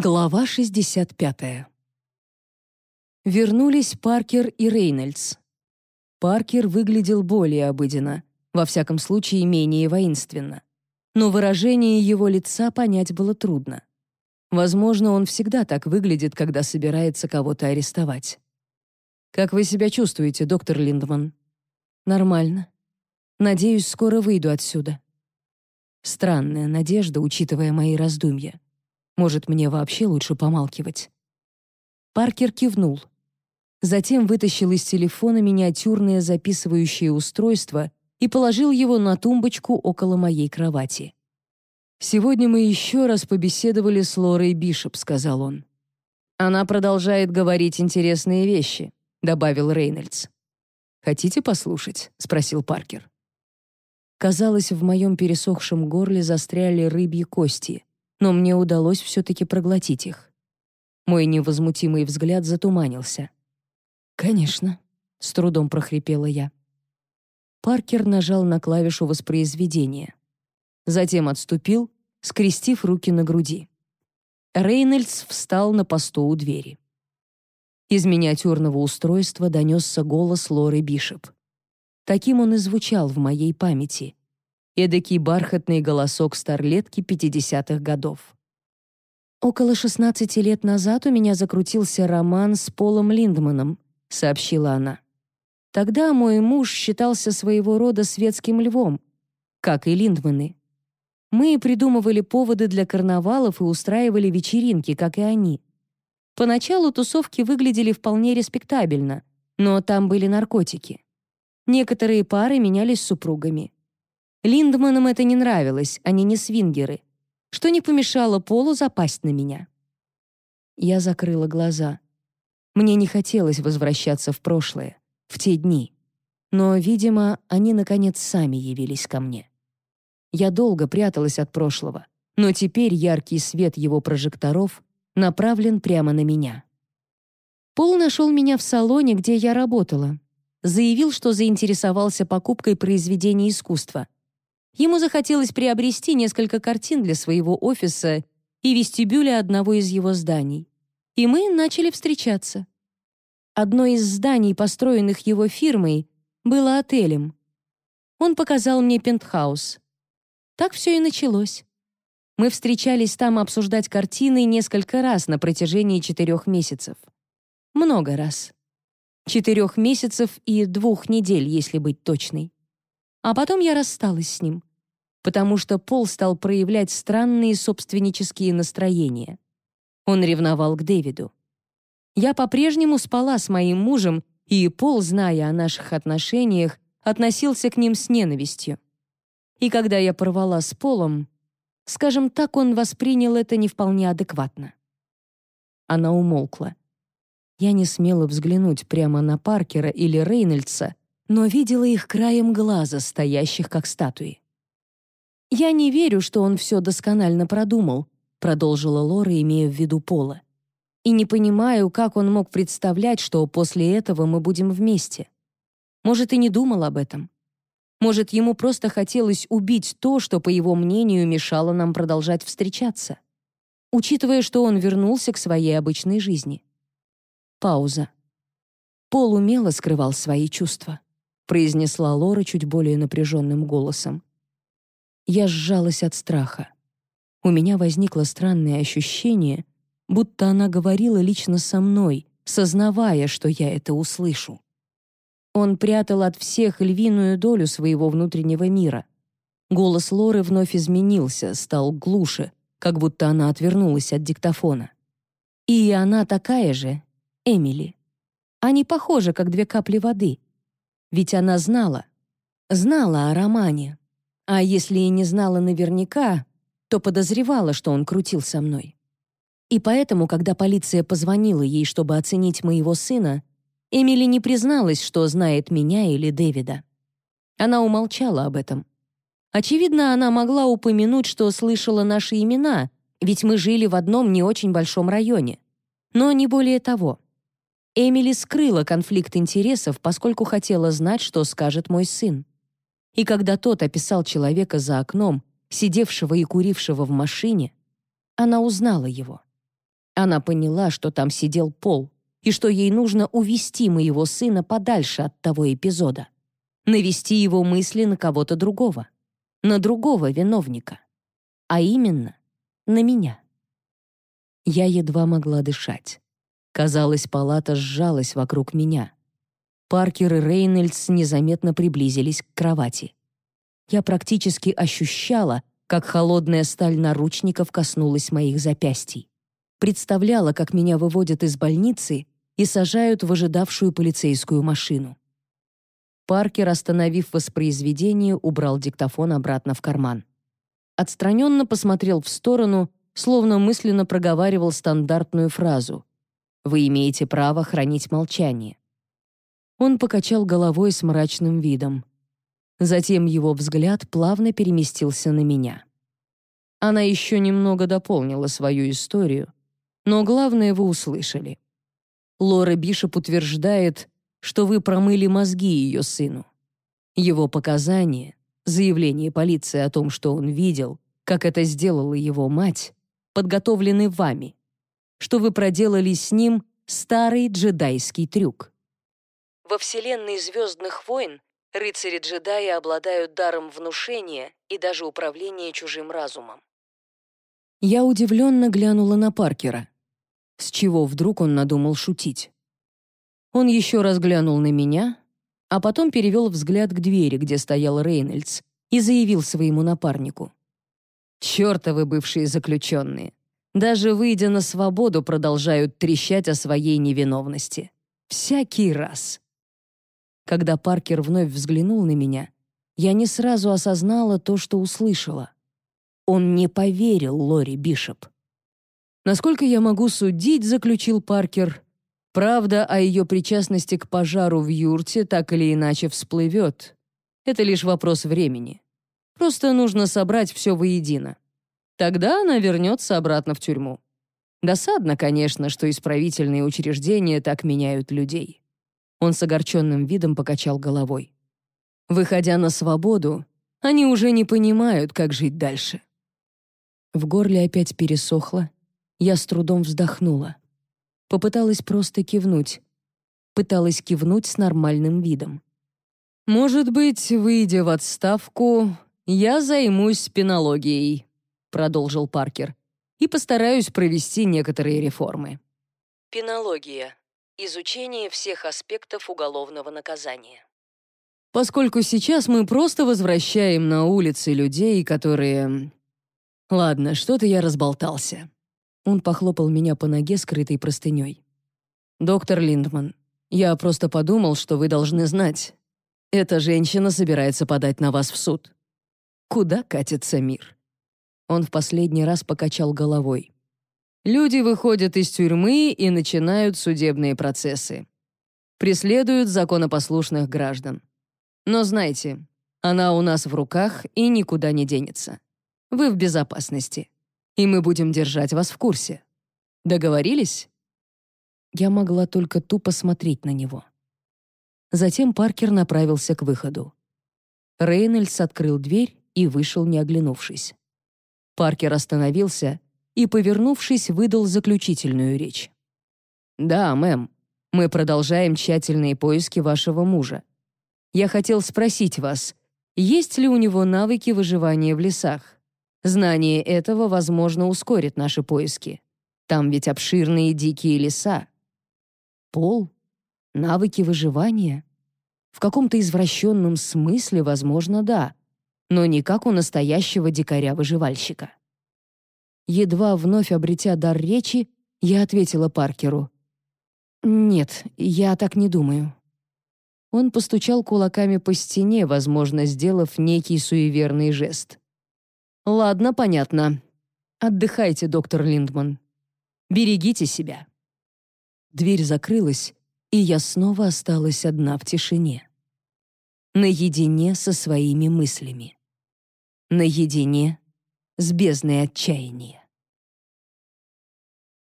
Глава 65. Вернулись Паркер и Рейнольдс. Паркер выглядел более обыденно, во всяком случае менее воинственно. Но выражение его лица понять было трудно. Возможно, он всегда так выглядит, когда собирается кого-то арестовать. «Как вы себя чувствуете, доктор Линдман?» «Нормально. Надеюсь, скоро выйду отсюда». Странная надежда, учитывая мои раздумья. Может, мне вообще лучше помалкивать?» Паркер кивнул. Затем вытащил из телефона миниатюрное записывающее устройство и положил его на тумбочку около моей кровати. «Сегодня мы еще раз побеседовали с Лорой Бишоп», — сказал он. «Она продолжает говорить интересные вещи», — добавил Рейнольдс. «Хотите послушать?» — спросил Паркер. Казалось, в моем пересохшем горле застряли рыбьи кости но мне удалось все-таки проглотить их. Мой невозмутимый взгляд затуманился. «Конечно», — с трудом прохрипела я. Паркер нажал на клавишу воспроизведения. Затем отступил, скрестив руки на груди. Рейнольдс встал на посту у двери. Из миниатюрного устройства донесся голос Лоры Бишоп. Таким он и звучал в моей памяти, эдакий бархатный голосок старлетки 50-х годов. «Около 16 лет назад у меня закрутился роман с Полом Линдманом», — сообщила она. «Тогда мой муж считался своего рода светским львом, как и Линдманы. Мы придумывали поводы для карнавалов и устраивали вечеринки, как и они. Поначалу тусовки выглядели вполне респектабельно, но там были наркотики. Некоторые пары менялись супругами. Линдманам это не нравилось, они не свингеры, что не помешало Полу запасть на меня. Я закрыла глаза. Мне не хотелось возвращаться в прошлое, в те дни. Но, видимо, они, наконец, сами явились ко мне. Я долго пряталась от прошлого, но теперь яркий свет его прожекторов направлен прямо на меня. Пол нашел меня в салоне, где я работала. Заявил, что заинтересовался покупкой произведений искусства — Ему захотелось приобрести несколько картин для своего офиса и вестибюля одного из его зданий. И мы начали встречаться. Одно из зданий, построенных его фирмой, было отелем. Он показал мне пентхаус. Так все и началось. Мы встречались там обсуждать картины несколько раз на протяжении четырех месяцев. Много раз. Четырех месяцев и двух недель, если быть точной. А потом я рассталась с ним потому что Пол стал проявлять странные собственнические настроения. Он ревновал к Дэвиду. Я по-прежнему спала с моим мужем, и Пол, зная о наших отношениях, относился к ним с ненавистью. И когда я порвала с Полом, скажем так, он воспринял это не вполне адекватно. Она умолкла. Я не смела взглянуть прямо на Паркера или Рейнольдса, но видела их краем глаза, стоящих как статуи. «Я не верю, что он все досконально продумал», продолжила Лора, имея в виду Пола. «И не понимаю, как он мог представлять, что после этого мы будем вместе. Может, и не думал об этом. Может, ему просто хотелось убить то, что, по его мнению, мешало нам продолжать встречаться. Учитывая, что он вернулся к своей обычной жизни». Пауза. Пол умело скрывал свои чувства, произнесла Лора чуть более напряженным голосом. Я сжалась от страха. У меня возникло странное ощущение, будто она говорила лично со мной, сознавая, что я это услышу. Он прятал от всех львиную долю своего внутреннего мира. Голос Лоры вновь изменился, стал глуше, как будто она отвернулась от диктофона. И она такая же, Эмили. Они похожи, как две капли воды. Ведь она знала, знала о романе, а если и не знала наверняка, то подозревала, что он крутил со мной. И поэтому, когда полиция позвонила ей, чтобы оценить моего сына, Эмили не призналась, что знает меня или Дэвида. Она умолчала об этом. Очевидно, она могла упомянуть, что слышала наши имена, ведь мы жили в одном не очень большом районе. Но не более того. Эмили скрыла конфликт интересов, поскольку хотела знать, что скажет мой сын. И когда тот описал человека за окном, сидевшего и курившего в машине, она узнала его. Она поняла, что там сидел Пол, и что ей нужно увести моего сына подальше от того эпизода. Навести его мысли на кого-то другого. На другого виновника. А именно, на меня. Я едва могла дышать. Казалось, палата сжалась вокруг меня. Паркер и Рейнольдс незаметно приблизились к кровати. Я практически ощущала, как холодная сталь наручников коснулась моих запястий. Представляла, как меня выводят из больницы и сажают в ожидавшую полицейскую машину. Паркер, остановив воспроизведение, убрал диктофон обратно в карман. Отстраненно посмотрел в сторону, словно мысленно проговаривал стандартную фразу «Вы имеете право хранить молчание». Он покачал головой с мрачным видом. Затем его взгляд плавно переместился на меня. Она еще немного дополнила свою историю, но главное вы услышали. Лора Бишоп утверждает, что вы промыли мозги ее сыну. Его показания, заявление полиции о том, что он видел, как это сделала его мать, подготовлены вами, что вы проделали с ним старый джедайский трюк. Во вселенной «Звездных войн» Рыцари-джедаи обладают даром внушения и даже управления чужим разумом. Я удивленно глянула на Паркера. С чего вдруг он надумал шутить? Он еще раз глянул на меня, а потом перевел взгляд к двери, где стоял Рейнольдс, и заявил своему напарнику. «Чертовы бывшие заключенные! Даже выйдя на свободу, продолжают трещать о своей невиновности. Всякий раз!» Когда Паркер вновь взглянул на меня, я не сразу осознала то, что услышала. Он не поверил Лори Бишоп. Насколько я могу судить, заключил Паркер, правда о ее причастности к пожару в юрте так или иначе всплывет. Это лишь вопрос времени. Просто нужно собрать все воедино. Тогда она вернется обратно в тюрьму. Досадно, конечно, что исправительные учреждения так меняют людей. Он с огорченным видом покачал головой. Выходя на свободу, они уже не понимают, как жить дальше. В горле опять пересохло, я с трудом вздохнула. Попыталась просто кивнуть. Пыталась кивнуть с нормальным видом. «Может быть, выйдя в отставку, я займусь спинологией», — продолжил Паркер, «и постараюсь провести некоторые реформы». Пинология Изучение всех аспектов уголовного наказания. Поскольку сейчас мы просто возвращаем на улицы людей, которые... Ладно, что-то я разболтался. Он похлопал меня по ноге, скрытой простыней. «Доктор Линдман, я просто подумал, что вы должны знать. Эта женщина собирается подать на вас в суд. Куда катится мир?» Он в последний раз покачал головой. Люди выходят из тюрьмы и начинают судебные процессы. Преследуют законопослушных граждан. Но знайте, она у нас в руках и никуда не денется. Вы в безопасности. И мы будем держать вас в курсе. Договорились? Я могла только тупо смотреть на него. Затем Паркер направился к выходу. Рейнольдс открыл дверь и вышел, не оглянувшись. Паркер остановился и, повернувшись, выдал заключительную речь. «Да, мэм, мы продолжаем тщательные поиски вашего мужа. Я хотел спросить вас, есть ли у него навыки выживания в лесах? Знание этого, возможно, ускорит наши поиски. Там ведь обширные дикие леса. Пол? Навыки выживания? В каком-то извращенном смысле, возможно, да, но не как у настоящего дикаря-выживальщика. Едва вновь обретя дар речи, я ответила Паркеру. «Нет, я так не думаю». Он постучал кулаками по стене, возможно, сделав некий суеверный жест. «Ладно, понятно. Отдыхайте, доктор Линдман. Берегите себя». Дверь закрылась, и я снова осталась одна в тишине. Наедине со своими мыслями. Наедине с бездной отчаяния.